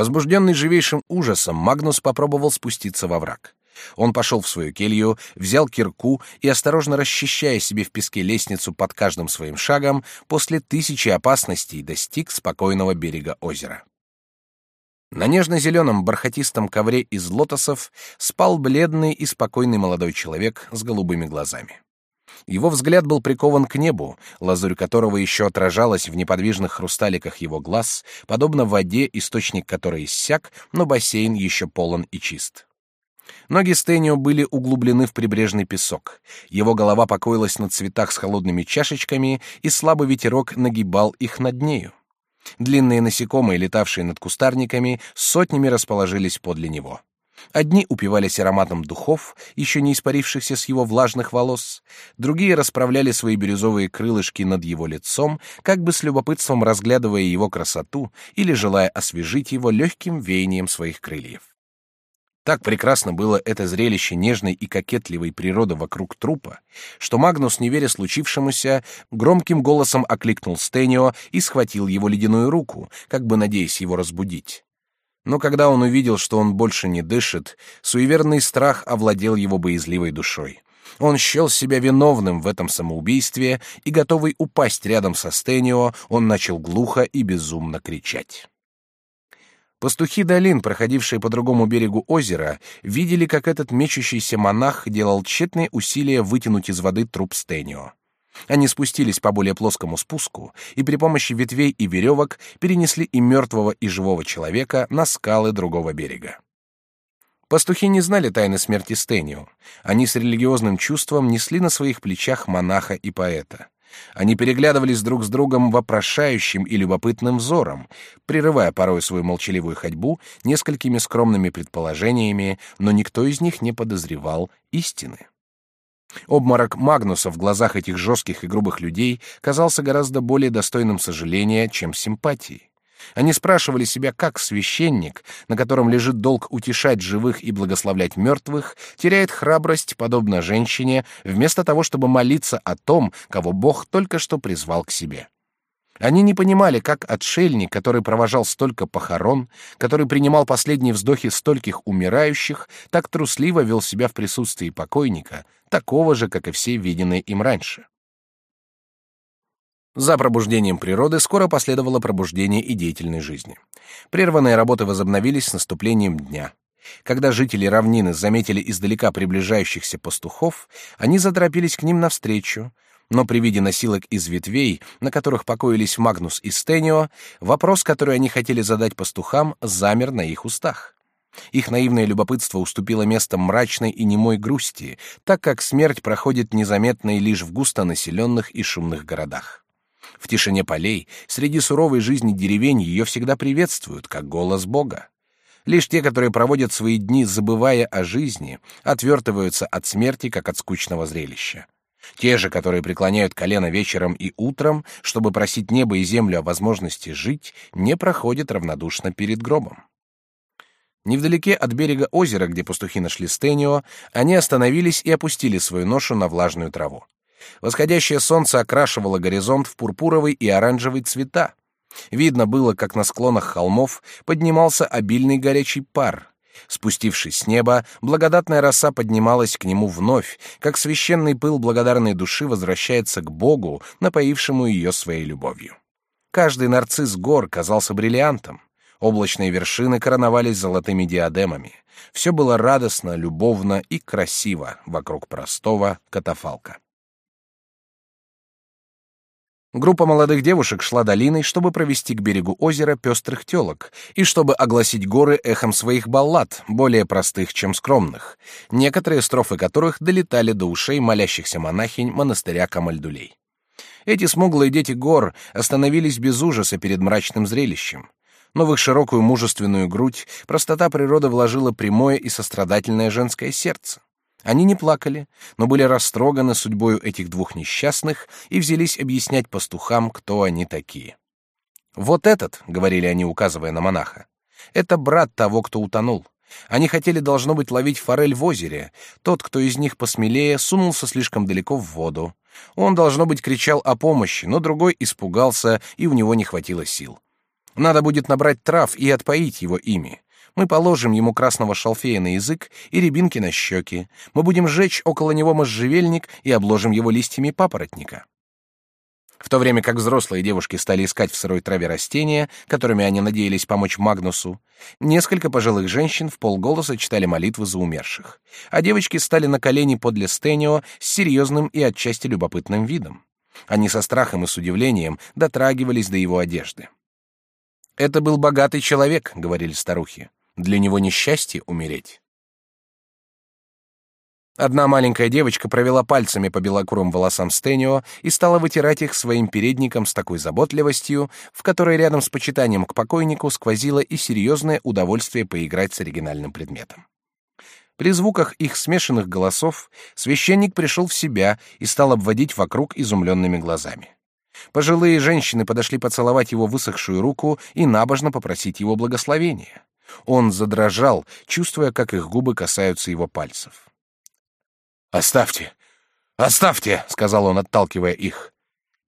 Возбужденный живейшим ужасом, Магнус попробовал спуститься во враг. Он пошел в свою келью, взял кирку и, осторожно расчищая себе в песке лестницу под каждым своим шагом, после тысячи опасностей достиг спокойного берега озера. На нежно-зеленом бархатистом ковре из лотосов спал бледный и спокойный молодой человек с голубыми глазами. Его взгляд был прикован к небу, лазурь которого еще отражалась в неподвижных хрусталиках его глаз, подобно воде, источник которой иссяк, но бассейн еще полон и чист. Ноги Стэнио были углублены в прибрежный песок. Его голова покоилась на цветах с холодными чашечками, и слабый ветерок нагибал их над нею. Длинные насекомые, летавшие над кустарниками, сотнями расположились подле него. Одни упивались ароматом духов, еще не испарившихся с его влажных волос, другие расправляли свои бирюзовые крылышки над его лицом, как бы с любопытством разглядывая его красоту или желая освежить его легким веянием своих крыльев. Так прекрасно было это зрелище нежной и кокетливой природы вокруг трупа, что Магнус, не веря случившемуся, громким голосом окликнул Стенио и схватил его ледяную руку, как бы надеясь его разбудить. Но когда он увидел, что он больше не дышит, суеверный страх овладел его боязливой душой. Он счел себя виновным в этом самоубийстве, и, готовый упасть рядом со Стенио, он начал глухо и безумно кричать. Пастухи долин, проходившие по другому берегу озера, видели, как этот мечущийся монах делал тщетные усилия вытянуть из воды труп Стенио. Они спустились по более плоскому спуску и при помощи ветвей и веревок перенесли и мертвого, и живого человека на скалы другого берега. Пастухи не знали тайны смерти Стенио. Они с религиозным чувством несли на своих плечах монаха и поэта. Они переглядывались друг с другом вопрошающим и любопытным взором, прерывая порой свою молчаливую ходьбу несколькими скромными предположениями, но никто из них не подозревал истины. Обморок Магнуса в глазах этих жестких и грубых людей казался гораздо более достойным сожаления, чем симпатии. Они спрашивали себя, как священник, на котором лежит долг утешать живых и благословлять мертвых, теряет храбрость, подобно женщине, вместо того, чтобы молиться о том, кого Бог только что призвал к себе. Они не понимали, как отшельник, который провожал столько похорон, который принимал последние вздохи стольких умирающих, так трусливо вел себя в присутствии покойника, такого же, как и все виденные им раньше. За пробуждением природы скоро последовало пробуждение и деятельной жизни. Прерванные работы возобновились с наступлением дня. Когда жители равнины заметили издалека приближающихся пастухов, они заторопились к ним навстречу, но при виде носилок из ветвей, на которых покоились Магнус и Стенио, вопрос, который они хотели задать пастухам, замер на их устах. Их наивное любопытство уступило место мрачной и немой грусти, так как смерть проходит незаметно и лишь в густонаселенных и шумных городах. В тишине полей, среди суровой жизни деревень ее всегда приветствуют, как голос Бога. Лишь те, которые проводят свои дни, забывая о жизни, отвертываются от смерти, как от скучного зрелища. Те же, которые преклоняют колено вечером и утром, чтобы просить небо и землю о возможности жить, не проходят равнодушно перед гробом. Невдалеке от берега озера, где пастухи нашли Стенио, они остановились и опустили свою ношу на влажную траву. Восходящее солнце окрашивало горизонт в пурпуровый и оранжевый цвета. Видно было, как на склонах холмов поднимался обильный горячий пар. Спустившись с неба, благодатная роса поднималась к нему вновь, как священный пыл благодарной души возвращается к Богу, напоившему ее своей любовью. Каждый нарцисс гор казался бриллиантом. Облачные вершины короновались золотыми диадемами. Все было радостно, любовно и красиво вокруг простого катафалка. Группа молодых девушек шла долиной, чтобы провести к берегу озера пестрых телок и чтобы огласить горы эхом своих баллад, более простых, чем скромных, некоторые строфы которых долетали до ушей молящихся монахинь монастыря Камальдулей. Эти смуглые дети гор остановились без ужаса перед мрачным зрелищем. Но в их широкую мужественную грудь простота природы вложила прямое и сострадательное женское сердце. Они не плакали, но были растроганы судьбою этих двух несчастных и взялись объяснять пастухам, кто они такие. «Вот этот», — говорили они, указывая на монаха, — «это брат того, кто утонул. Они хотели, должно быть, ловить форель в озере. Тот, кто из них посмелее, сунулся слишком далеко в воду. Он, должно быть, кричал о помощи, но другой испугался, и у него не хватило сил. Надо будет набрать трав и отпоить его ими. Мы положим ему красного шалфея на язык и рябинки на щеки. Мы будем сжечь около него можжевельник и обложим его листьями папоротника. В то время как взрослые девушки стали искать в сырой траве растения, которыми они надеялись помочь Магнусу, несколько пожилых женщин в полголоса читали молитвы за умерших, а девочки стали на колени подле Стенио с серьезным и отчасти любопытным видом. Они со страхом и с удивлением дотрагивались до его одежды. «Это был богатый человек», — говорили старухи. «Для него несчастье умереть». Одна маленькая девочка провела пальцами по белокурым волосам Стенио и стала вытирать их своим передником с такой заботливостью, в которой рядом с почитанием к покойнику сквозило и серьезное удовольствие поиграть с оригинальным предметом. При звуках их смешанных голосов священник пришел в себя и стал обводить вокруг изумленными глазами. Пожилые женщины подошли поцеловать его высохшую руку и набожно попросить его благословения. Он задрожал, чувствуя, как их губы касаются его пальцев. «Оставьте! Оставьте!» — сказал он, отталкивая их.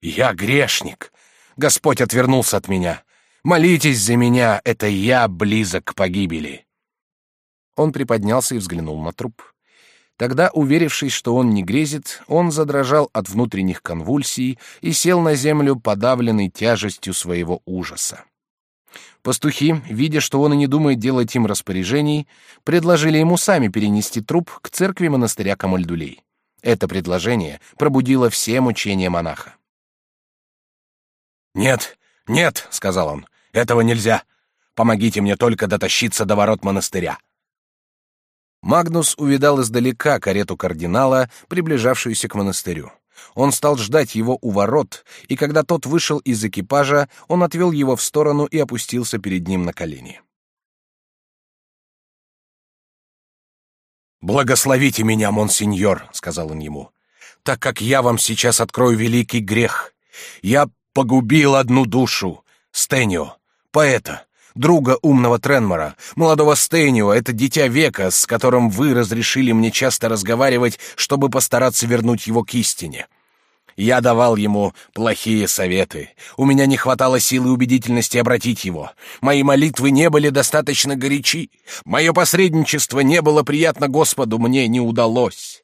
«Я грешник. Господь отвернулся от меня. Молитесь за меня, это я близок к погибели». Он приподнялся и взглянул на труп. Тогда, уверившись, что он не грезит, он задрожал от внутренних конвульсий и сел на землю, подавленный тяжестью своего ужаса. Пастухи, видя, что он и не думает делать им распоряжений, предложили ему сами перенести труп к церкви монастыря Камальдулей. Это предложение пробудило все мучения монаха. «Нет, нет», — сказал он, — «этого нельзя. Помогите мне только дотащиться до ворот монастыря». Магнус увидал издалека карету кардинала, приближавшуюся к монастырю. Он стал ждать его у ворот, и когда тот вышел из экипажа, он отвел его в сторону и опустился перед ним на колени. «Благословите меня, монсеньор», — сказал он ему, — «так как я вам сейчас открою великий грех. Я погубил одну душу, Стенио, поэта, друга умного Тренмора, молодого Стейнио, это дитя века, с которым вы разрешили мне часто разговаривать, чтобы постараться вернуть его к истине. Я давал ему плохие советы. У меня не хватало силы и убедительности обратить его. Мои молитвы не были достаточно горячи. Мое посредничество не было приятно Господу, мне не удалось.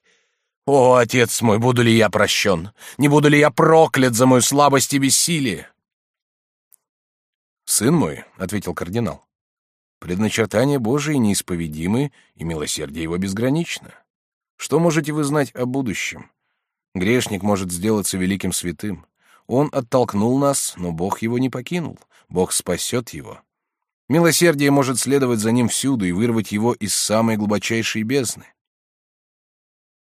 О, отец мой, буду ли я прощен? Не буду ли я проклят за мою слабость и бессилие? «Сын мой», — ответил кардинал, — «предначертания Божии неисповедимы, и милосердие его безгранично. Что можете вы знать о будущем? Грешник может сделаться великим святым. Он оттолкнул нас, но Бог его не покинул. Бог спасет его. Милосердие может следовать за ним всюду и вырвать его из самой глубочайшей бездны.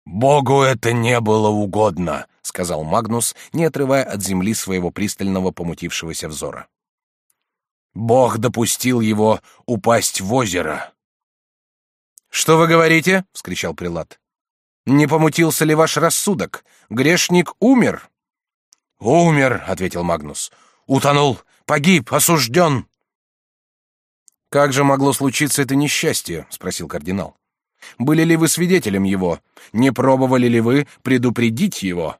«Богу это не было угодно», — сказал Магнус, не отрывая от земли своего пристального помутившегося взора. Бог допустил его упасть в озеро. Что вы говорите? вскричал прилад. Не помутился ли ваш рассудок? Грешник умер. Умер, ответил Магнус. Утонул, погиб, осужден. Как же могло случиться это несчастье? спросил кардинал. Были ли вы свидетелем его? Не пробовали ли вы предупредить его?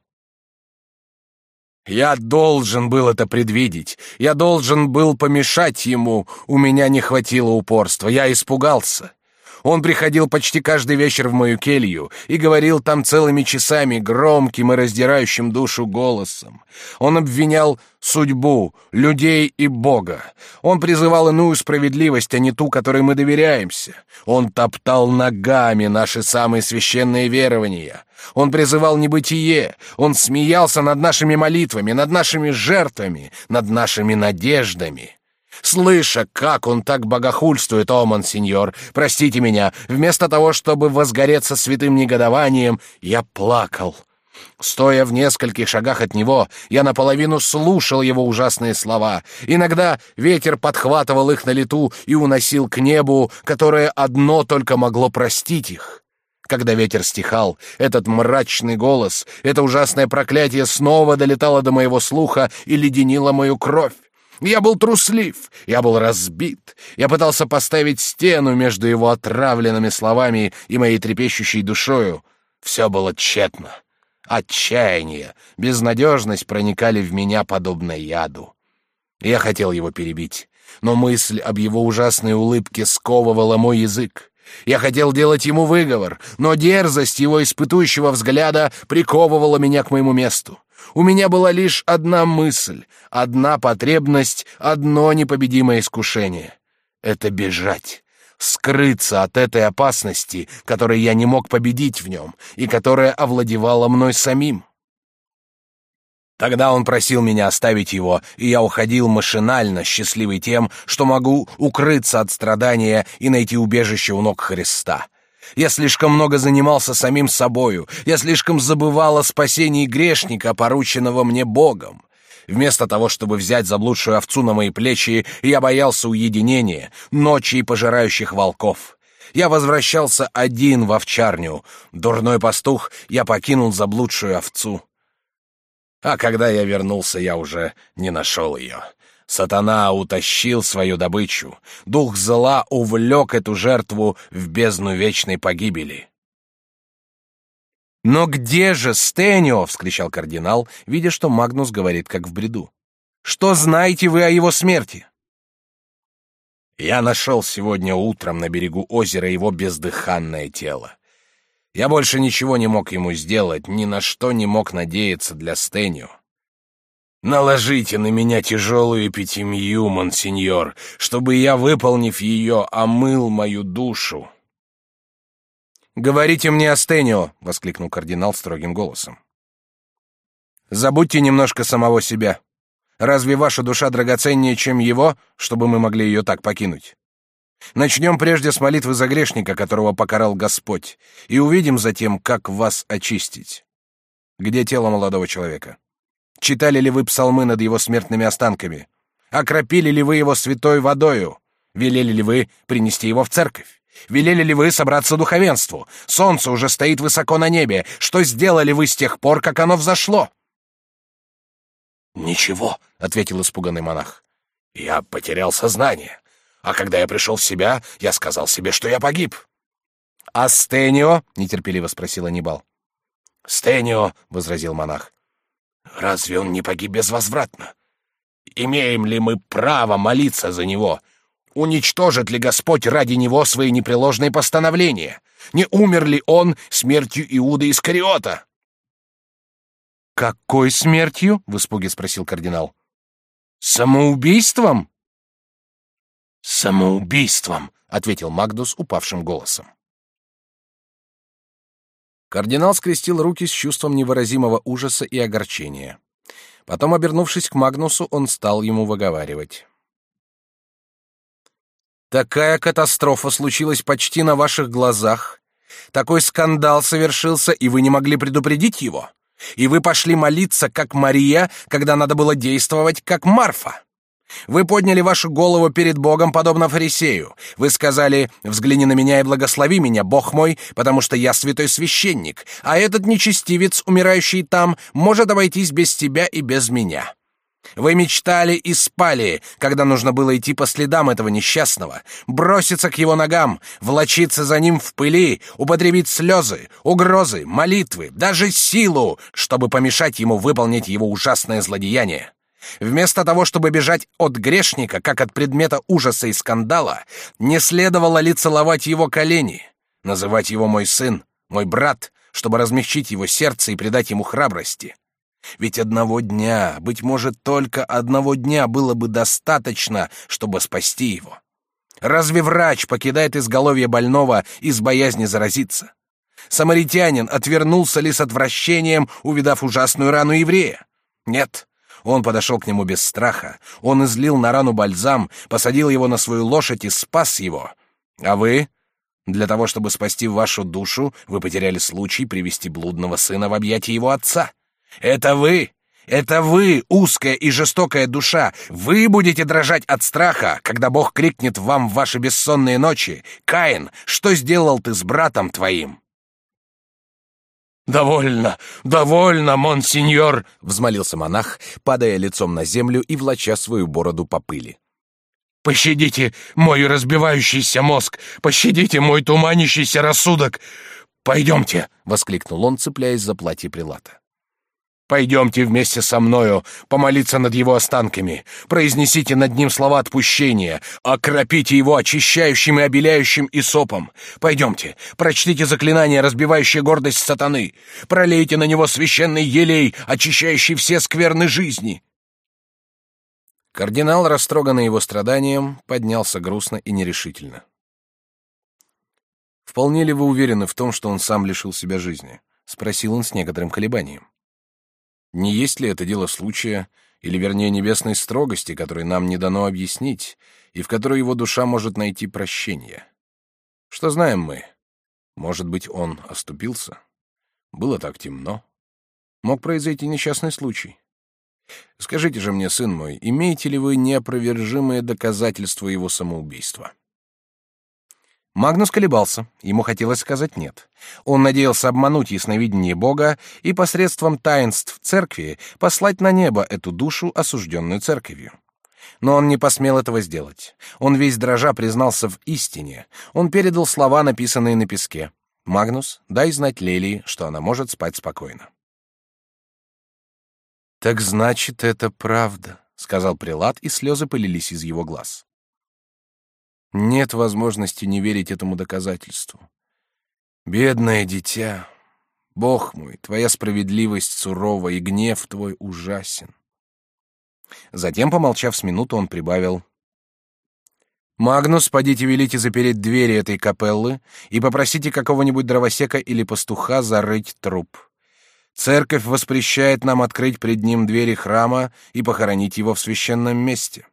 Я должен был это предвидеть. Я должен был помешать ему. У меня не хватило упорства. Я испугался. Он приходил почти каждый вечер в мою келью и говорил там целыми часами громким и раздирающим душу голосом. Он обвинял судьбу, людей и Бога. Он призывал иную справедливость, а не ту, которой мы доверяемся. Он топтал ногами наши самые священные верования. Он призывал небытие. Он смеялся над нашими молитвами, над нашими жертвами, над нашими надеждами. Слыша, как он так богохульствует, о, монсеньор, простите меня, вместо того, чтобы возгореться святым негодованием, я плакал. Стоя в нескольких шагах от него, я наполовину слушал его ужасные слова. Иногда ветер подхватывал их на лету и уносил к небу, которое одно только могло простить их. Когда ветер стихал, этот мрачный голос, это ужасное проклятие снова долетало до моего слуха и леденило мою кровь. Я был труслив, я был разбит, я пытался поставить стену между его отравленными словами и моей трепещущей душою. Все было тщетно. Отчаяние, безнадежность проникали в меня подобно яду. Я хотел его перебить. Но мысль об его ужасной улыбке сковывала мой язык. Я хотел делать ему выговор, но дерзость его испытующего взгляда приковывала меня к моему месту. У меня была лишь одна мысль, одна потребность, одно непобедимое искушение — это бежать, скрыться от этой опасности, которой я не мог победить в нем и которая овладевала мной самим. Тогда он просил меня оставить его, и я уходил машинально, счастливый тем, что могу укрыться от страдания и найти убежище у ног Христа. Я слишком много занимался самим собою, я слишком забывал о спасении грешника, порученного мне Богом. Вместо того, чтобы взять заблудшую овцу на мои плечи, я боялся уединения, ночи и пожирающих волков. Я возвращался один в овчарню. Дурной пастух, я покинул заблудшую овцу. А когда я вернулся, я уже не нашел ее. Сатана утащил свою добычу. Дух зла увлек эту жертву в бездну вечной погибели. «Но где же Стэнио?» — вскричал кардинал, видя, что Магнус говорит как в бреду. «Что знаете вы о его смерти?» «Я нашел сегодня утром на берегу озера его бездыханное тело. Я больше ничего не мог ему сделать, ни на что не мог надеяться для Стэнио. Наложите на меня тяжелую эпитемию, монсеньор, чтобы я, выполнив ее, омыл мою душу. «Говорите мне о Стэнио!» — воскликнул кардинал строгим голосом. «Забудьте немножко самого себя. Разве ваша душа драгоценнее, чем его, чтобы мы могли ее так покинуть? Начнем прежде с молитвы за грешника, которого покарал Господь, и увидим затем, как вас очистить. Где тело молодого человека? Читали ли вы псалмы над его смертными останками? Окропили ли вы его святой водою? Велели ли вы принести его в церковь? Велели ли вы собраться духовенству? Солнце уже стоит высоко на небе. Что сделали вы с тех пор, как оно взошло? Ничего, ответил испуганный монах. Я потерял сознание. А когда я пришел в себя, я сказал себе, что я погиб. «Астенио?» — нетерпеливо спросил Анибал. «Стенио», — возразил монах. «Разве он не погиб безвозвратно? Имеем ли мы право молиться за него? Уничтожит ли Господь ради него свои непреложные постановления? Не умер ли он смертью Иуда Искариота?» «Какой смертью?» — в испуге спросил кардинал. «Самоубийством?» «Самоубийством», — ответил Магдус упавшим голосом. Кардинал скрестил руки с чувством невыразимого ужаса и огорчения. Потом, обернувшись к Магнусу, он стал ему выговаривать. «Такая катастрофа случилась почти на ваших глазах. Такой скандал совершился, и вы не могли предупредить его. И вы пошли молиться, как Мария, когда надо было действовать, как Марфа. Вы подняли вашу голову перед Богом, подобно фарисею. Вы сказали, взгляни на меня и благослови меня, Бог мой, потому что я святой священник, а этот нечестивец, умирающий там, может обойтись без тебя и без меня. Вы мечтали и спали, когда нужно было идти по следам этого несчастного, броситься к его ногам, влочиться за ним в пыли, употребить слезы, угрозы, молитвы, даже силу, чтобы помешать ему выполнить его ужасное злодеяние. Вместо того, чтобы бежать от грешника, как от предмета ужаса и скандала, не следовало ли целовать его колени, называть его мой сын, мой брат, чтобы размягчить его сердце и придать ему храбрости. Ведь одного дня, быть может, только одного дня было бы достаточно, чтобы спасти его. Разве врач покидает изголовье больного из боязни заразиться? Самаритянин отвернулся ли с отвращением, увидав ужасную рану еврея? Нет, он подошел к нему без страха. Он излил на рану бальзам, посадил его на свою лошадь и спас его. А вы? Для того, чтобы спасти вашу душу, вы потеряли случай привести блудного сына в объятия его отца. Это вы! Это вы, узкая и жестокая душа, вы будете дрожать от страха, когда Бог крикнет вам в ваши бессонные ночи: "Каин, что сделал ты с братом твоим?" «Довольно, довольно, монсеньор!» — взмолился монах, падая лицом на землю и влача свою бороду по пыли. «Пощадите мой разбивающийся мозг! Пощадите мой туманящийся рассудок! Пойдемте!» — воскликнул он, цепляясь за платье прилата. Пойдемте вместе со мною помолиться над его останками, произнесите над ним слова отпущения, окропите его очищающим и обеляющим исопом. Пойдемте, прочтите заклинание, разбивающее гордость сатаны, пролейте на него священный елей, очищающий все скверны жизни». Кардинал, растроганный его страданием, поднялся грустно и нерешительно. «Вполне ли вы уверены в том, что он сам лишил себя жизни?» — спросил он с некоторым колебанием. Не есть ли это дело случая, или, вернее, небесной строгости, которой нам не дано объяснить, и в которой его душа может найти прощение? Что знаем мы? Может быть, он оступился? Было так темно. Мог произойти несчастный случай. Скажите же мне, сын мой, имеете ли вы неопровержимые доказательства его самоубийства? Магнус колебался, ему хотелось сказать «нет». Он надеялся обмануть ясновидение Бога и посредством таинств церкви послать на небо эту душу, осужденную церковью. Но он не посмел этого сделать. Он весь дрожа признался в истине. Он передал слова, написанные на песке. «Магнус, дай знать Лелии, что она может спать спокойно». «Так значит, это правда», — сказал прилад, и слезы полились из его глаз. Нет возможности не верить этому доказательству. Бедное дитя, Бог мой, твоя справедливость сурова и гнев твой ужасен. Затем, помолчав с минуту, он прибавил: Магнус, подите велите запереть двери этой капеллы и попросите какого-нибудь дровосека или пастуха зарыть труп. Церковь воспрещает нам открыть пред ним двери храма и похоронить его в священном месте.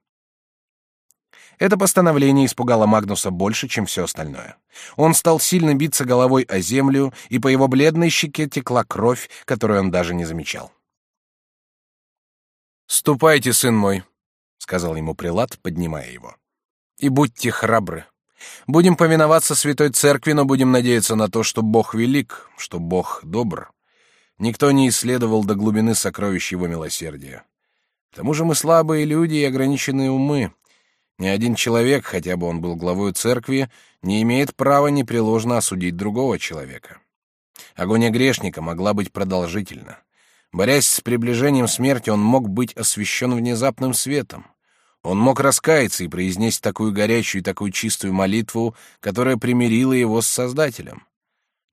Это постановление испугало Магнуса больше, чем все остальное. Он стал сильно биться головой о землю, и по его бледной щеке текла кровь, которую он даже не замечал. «Ступайте, сын мой», — сказал ему прилад, поднимая его, — «и будьте храбры. Будем повиноваться Святой Церкви, но будем надеяться на то, что Бог велик, что Бог добр. Никто не исследовал до глубины сокровищ Его милосердия. К тому же мы слабые люди и ограниченные умы, ни один человек, хотя бы он был главой церкви, не имеет права непреложно осудить другого человека. Агония грешника могла быть продолжительна. Борясь с приближением смерти, он мог быть освещен внезапным светом. Он мог раскаяться и произнести такую горячую и такую чистую молитву, которая примирила его с Создателем.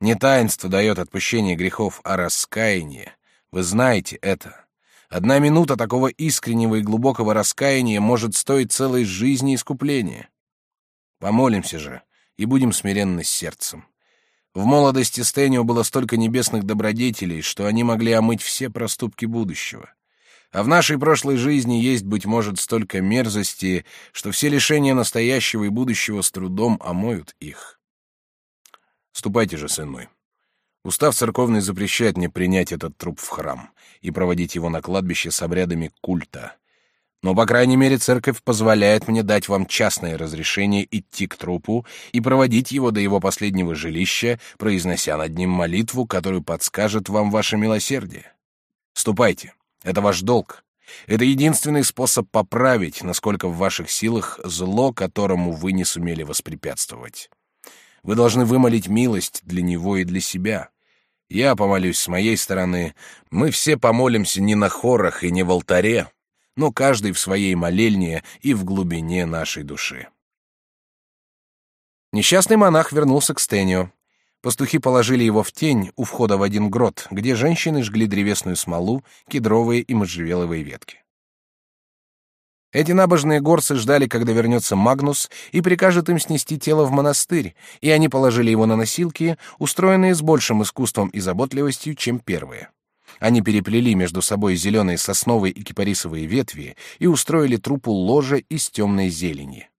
Не таинство дает отпущение грехов, а раскаяние. Вы знаете это. Одна минута такого искреннего и глубокого раскаяния может стоить целой жизни искупления. Помолимся же и будем смиренны с сердцем. В молодости Стэнио было столько небесных добродетелей, что они могли омыть все проступки будущего. А в нашей прошлой жизни есть, быть может, столько мерзости, что все лишения настоящего и будущего с трудом омоют их. Ступайте же, сын мой. Устав церковный запрещает мне принять этот труп в храм и проводить его на кладбище с обрядами культа. Но, по крайней мере, церковь позволяет мне дать вам частное разрешение идти к трупу и проводить его до его последнего жилища, произнося над ним молитву, которую подскажет вам ваше милосердие. Ступайте, это ваш долг. Это единственный способ поправить, насколько в ваших силах, зло, которому вы не сумели воспрепятствовать. Вы должны вымолить милость для него и для себя. Я помолюсь с моей стороны. Мы все помолимся не на хорах и не в алтаре, но каждый в своей молельне и в глубине нашей души. Несчастный монах вернулся к Стэнио. Пастухи положили его в тень у входа в один грот, где женщины жгли древесную смолу, кедровые и можжевеловые ветки. Эти набожные горцы ждали, когда вернется Магнус и прикажет им снести тело в монастырь, и они положили его на носилки, устроенные с большим искусством и заботливостью, чем первые. Они переплели между собой зеленые сосновые и кипарисовые ветви и устроили трупу ложе из темной зелени.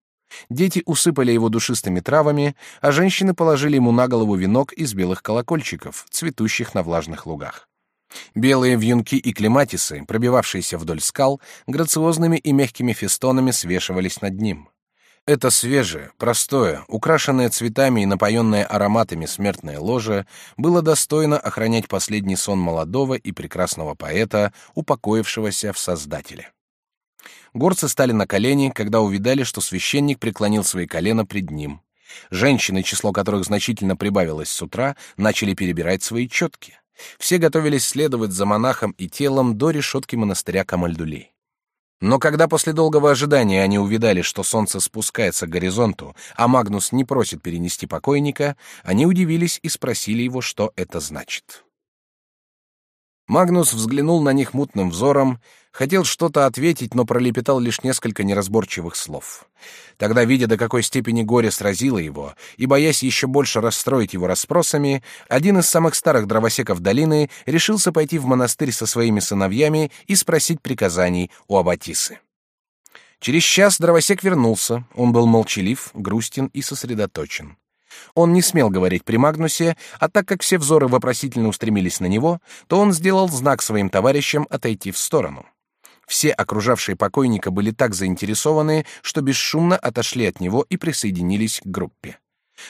Дети усыпали его душистыми травами, а женщины положили ему на голову венок из белых колокольчиков, цветущих на влажных лугах. Белые вьюнки и клематисы, пробивавшиеся вдоль скал, грациозными и мягкими фестонами свешивались над ним. Это свежее, простое, украшенное цветами и напоенное ароматами смертное ложе было достойно охранять последний сон молодого и прекрасного поэта, упокоившегося в Создателе. Горцы стали на колени, когда увидали, что священник преклонил свои колена пред ним. Женщины, число которых значительно прибавилось с утра, начали перебирать свои четки. Все готовились следовать за монахом и телом до решетки монастыря Камальдулей. Но когда после долгого ожидания они увидали, что солнце спускается к горизонту, а Магнус не просит перенести покойника, они удивились и спросили его, что это значит. Магнус взглянул на них мутным взором, хотел что-то ответить, но пролепетал лишь несколько неразборчивых слов. Тогда, видя, до какой степени горе сразило его, и боясь еще больше расстроить его расспросами, один из самых старых дровосеков долины решился пойти в монастырь со своими сыновьями и спросить приказаний у Аббатисы. Через час дровосек вернулся, он был молчалив, грустен и сосредоточен. Он не смел говорить при Магнусе, а так как все взоры вопросительно устремились на него, то он сделал знак своим товарищам отойти в сторону. Все окружавшие покойника были так заинтересованы, что бесшумно отошли от него и присоединились к группе.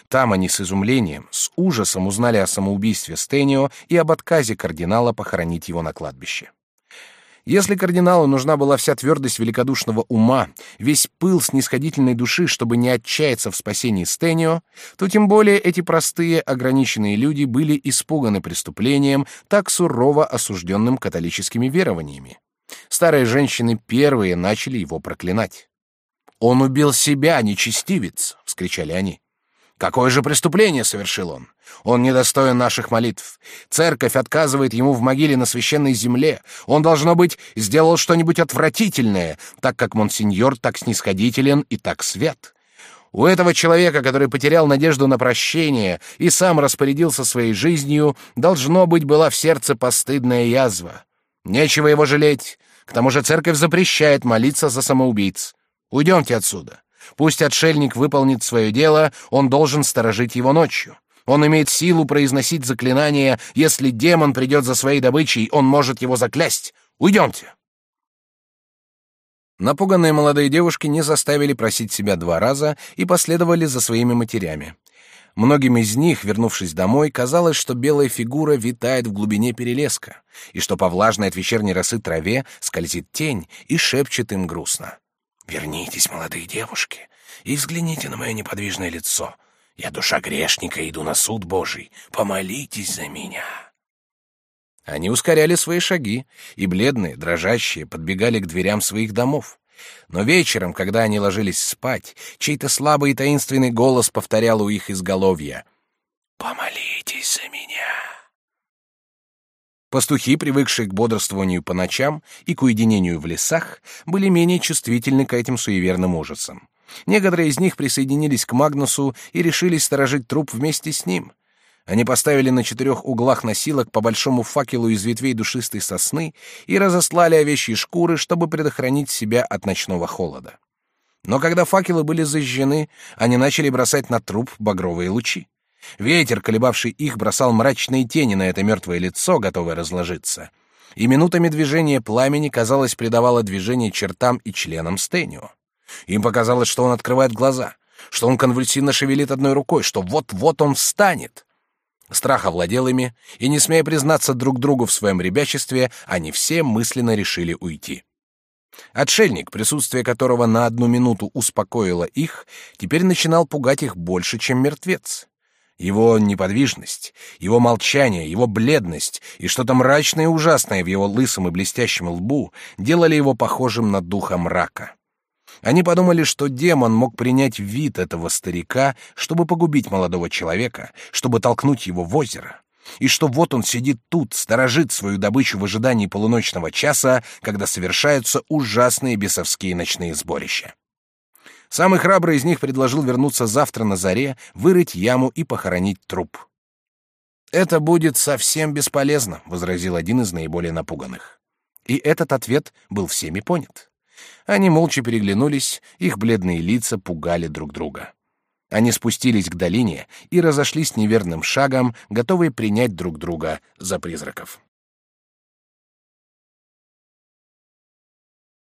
Там они с изумлением, с ужасом узнали о самоубийстве Стенио и об отказе кардинала похоронить его на кладбище. Если кардиналу нужна была вся твердость великодушного ума, весь пыл снисходительной души, чтобы не отчаяться в спасении Стенио, то тем более эти простые, ограниченные люди были испуганы преступлением, так сурово осужденным католическими верованиями. Старые женщины первые начали его проклинать. «Он убил себя, нечестивец!» — вскричали они. Какое же преступление совершил он? Он недостоин наших молитв. Церковь отказывает ему в могиле на священной земле. Он, должно быть, сделал что-нибудь отвратительное, так как монсеньор так снисходителен и так свят. У этого человека, который потерял надежду на прощение и сам распорядился своей жизнью, должно быть была в сердце постыдная язва. Нечего его жалеть. К тому же церковь запрещает молиться за самоубийц. Уйдемте отсюда. Пусть отшельник выполнит свое дело, он должен сторожить его ночью. Он имеет силу произносить заклинания. Если демон придет за своей добычей, он может его заклясть. Уйдемте. Напуганные молодые девушки не заставили просить себя два раза и последовали за своими матерями. Многим из них, вернувшись домой, казалось, что белая фигура витает в глубине перелеска, и что по влажной от вечерней росы траве скользит тень и шепчет им грустно. Вернитесь, молодые девушки, и взгляните на мое неподвижное лицо. Я душа грешника, иду на суд Божий. Помолитесь за меня. Они ускоряли свои шаги, и бледные, дрожащие, подбегали к дверям своих домов. Но вечером, когда они ложились спать, чей-то слабый и таинственный голос повторял у их изголовья «Помолитесь за меня». Пастухи, привыкшие к бодрствованию по ночам и к уединению в лесах, были менее чувствительны к этим суеверным ужасам. Некоторые из них присоединились к Магнусу и решились сторожить труп вместе с ним. Они поставили на четырех углах носилок по большому факелу из ветвей душистой сосны и разослали овечьи шкуры, чтобы предохранить себя от ночного холода. Но когда факелы были зажжены, они начали бросать на труп багровые лучи. Ветер, колебавший их, бросал мрачные тени на это мертвое лицо, готовое разложиться. И минутами движения пламени, казалось, придавало движение чертам и членам Стэнио. Им показалось, что он открывает глаза, что он конвульсивно шевелит одной рукой, что вот-вот он встанет. Страх овладел ими, и, не смея признаться друг другу в своем ребячестве, они все мысленно решили уйти. Отшельник, присутствие которого на одну минуту успокоило их, теперь начинал пугать их больше, чем мертвец. Его неподвижность, его молчание, его бледность и что-то мрачное и ужасное в его лысом и блестящем лбу делали его похожим на духа мрака. Они подумали, что демон мог принять вид этого старика, чтобы погубить молодого человека, чтобы толкнуть его в озеро, и что вот он сидит тут, сторожит свою добычу в ожидании полуночного часа, когда совершаются ужасные бесовские ночные сборища. Самый храбрый из них предложил вернуться завтра на заре, вырыть яму и похоронить труп. «Это будет совсем бесполезно», — возразил один из наиболее напуганных. И этот ответ был всеми понят. Они молча переглянулись, их бледные лица пугали друг друга. Они спустились к долине и разошлись неверным шагом, готовые принять друг друга за призраков.